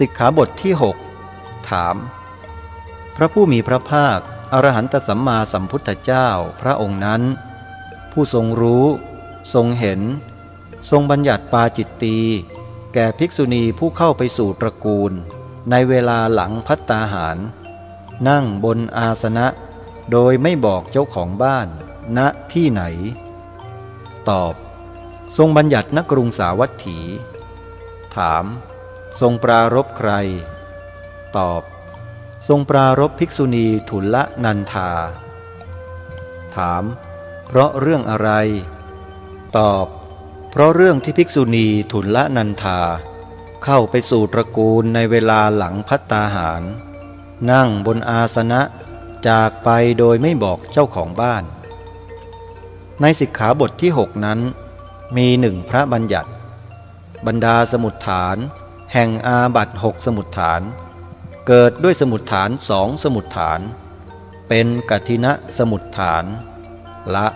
สิกขาบทที่ 6 ถาม พระผู้มีพระภาค อรหันตสัมมาสัมพุทธเจ้าพระองค์นั้น ผู้ทรงรู้ ทรงเห็น ทรงบัญญัติปาจิตตี แก่ภิกษุณีผู้เข้าไปสู่ตระกูล ในเวลาหลังพัตตาหาร นั่งบนอาสนะ โดยไม่บอกเจ้าของบ้านณที่ไหน ตอบ ทรงบัญญัติณกรุงสาวัตถี ถาม ทรงปรารบใคร ตอบ ทรงปรารบภิกษุณีทุลละนันทาถาม เพราะเรื่องอะไร ตอบ เพราะเรื่องที่ภิกษุณีทุลละนันทาเข้าไปสู่ตระกูลในเวลาหลังพัตตาหาร นั่งบนอาสนะจากไปโดยไม่บอกเจ้าของบ้าน ในสิกขาบทที่หกนั้น มีหนึ่งพระบัญญัติ บรรดาสมุดฐาน แห่งอาบัตหกสมุดฐาน เกิดด้วยสมุดฐานสองสมุดฐาน เป็นกัทินะสมุดฐาน ละ